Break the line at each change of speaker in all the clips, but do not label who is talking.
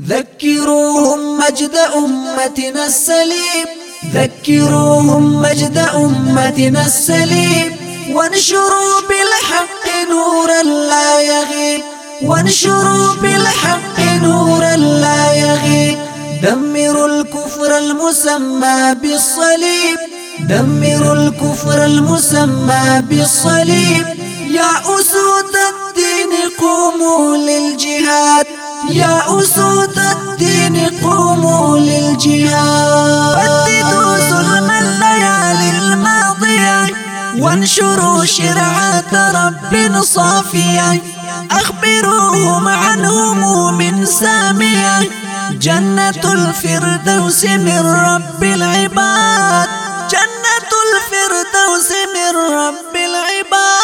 ذكروهم مجد أمتنا السليم. ذكروهم مجد أمتنا السليم. وانشروا بالحق نورا لا يغيب. وانشروا بالحق نورا لا يغيب. دمروا الكفر المسمى بالصليب. دمروا الكفر المسمى بالصليب. يا أسود الدين قوموا للجهاد. يا أسود الدين قوموا للجهاد بددوا ظلم الليالي الماضية. وانشروا شرعة رب صافية. أخبروهم عن هموم سامية. جنة الفردوس من رب العباد. جنة الفردوس من رب العباد.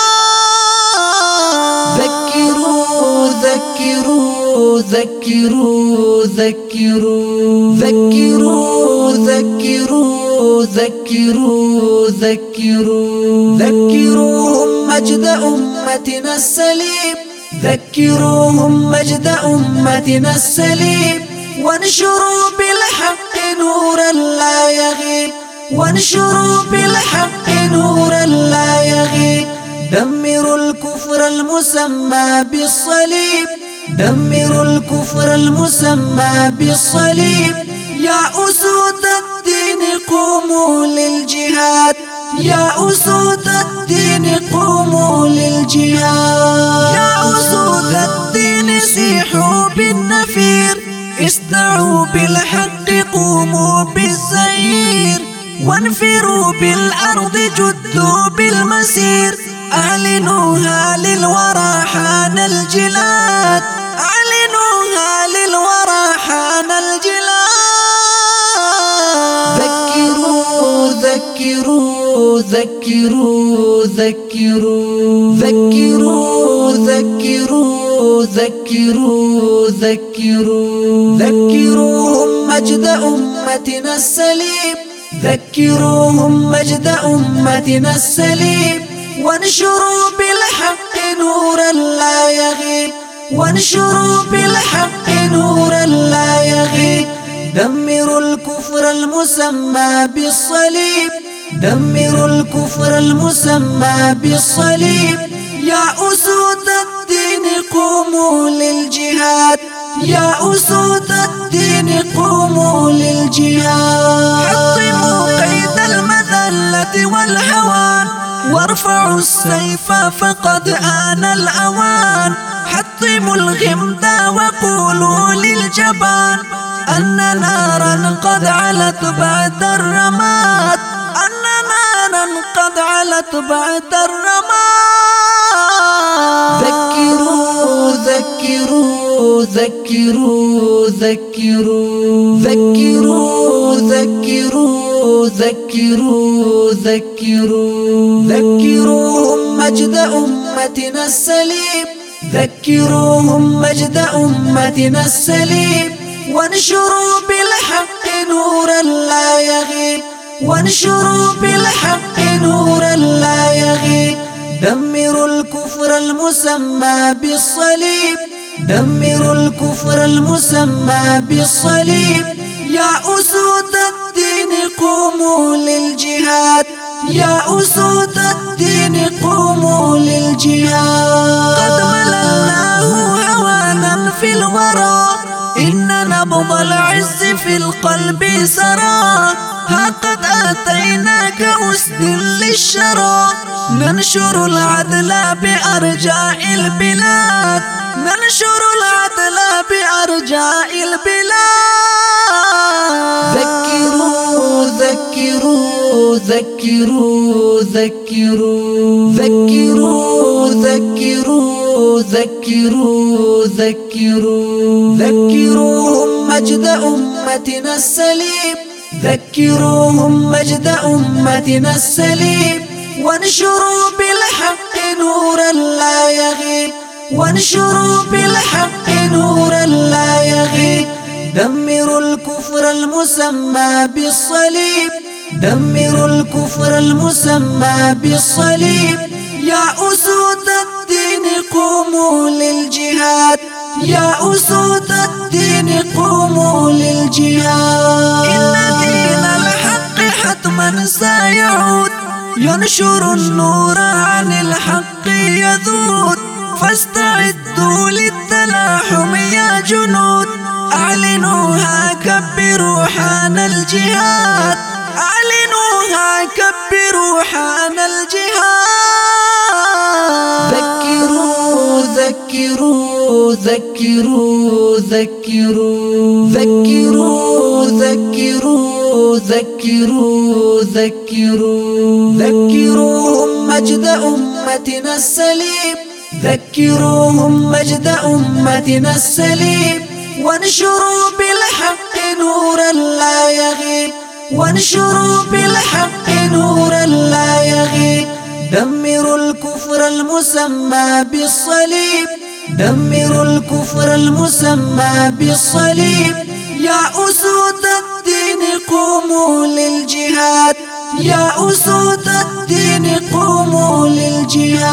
ذكروا ذكروا. ذكروا ذكروا ذكروا ذكروا. ذكروهم مجد أمتنا السليم. ذكروهم مجد أمتنا السليم. وانشروا بالحق نورا لا يغيب. وانشروا بالحق نورا لا يغيب. دمروا الكفر المسمى بالصليب. دمروا الكفر المسمى بالصليب. يا أسود الدين قوموا للجهاد. يا أسود الدين قوموا للجهاد. يا أسود الدين سيحوا بالنفير. اسدعوا بالحق قوموا بالزير وانفروا بالأرض جدوا بالمسير. أعلنوها للورى حان الجلاد. ذكروا ذكروا. ذكروا ذكروا ذكروا ذكروا. ذكروهم مجد أمتنا السليم. ذكروهم مجد أمتنا السليم. وانشروا بالحق نورا لا يغيب. وانشروا بالحق نورا لا يغيب. دمروا الكفر المسمى بالصليب. دمروا الكفر المسمى بالصليب. يا أسود الدين قوموا للجهاد. يا أسود الدين قوموا للجهاد. حطموا قيد المذلة والهوان وارفعوا السيف فقد آن الأوان. حطموا الغمد وقولوا للجبان. أن نارا قد علت بعد نارا قد علت بعد الرماد ذكروا ذكروا ذكروا ذكروا. ذكروا ذكروا ذكروا ذكروا. ذكروهم مجد أمتنا السليم. ذكروهم مجد أمتنا السليم. وانشروا بالحق نورا لا يغيب. وانشروا بالحق نورا لا يغيب. دمروا الكفر المسمى بالصليب. دمروا الكفر المسمى بالصليب. يا أسود الدين قوموا للجهاد. يا أسود الدين قوموا للجهاد. قد ملا هوانا في الورى. إن نبض العز في القلب سرى. قد آتيناك أسد للشرى ننشر العدل بأرجاء البلاد ننشر العدل بأرجاء البلاد ذكروا ذكروا ذكروا ذكروا ذكروا ذكروا ذكروا ذكروا ذكروهم مجد أمتنا السليم ذكروهم مجد أمتنا السليم. وانشروا بالحق نورا لا يغيب. وانشروا بالحق نورا لا يغيب. دمروا الكفر المسمى بالصليب. دمروا الكفر المسمى بالصليب. يا أسود الدين قوموا للجهاد. يا أسود الدين قوموا ينشر النور عن الحق يذود فاستعدوا للتلاحم يا جنود أعلنوها كبروا حان الجهاد أعلنوها كبروا حان الجهاد ذكروا ذكروا ذكروا ذكروا. ذكروا ذكروا. ذكروهم مجد أمتنا السليم. ذكروهم مجد أمتنا السليم. وانشروا بالحق نورا لا يغيب. وانشروا بالحق نورا لا يغيب. دمروا الكفر المسمى بالصليب. دمروا الكفر المسمى بالصليب. يا أسود الدين قوموا للجهاد. يا أسود الدين قوموا للجهاد.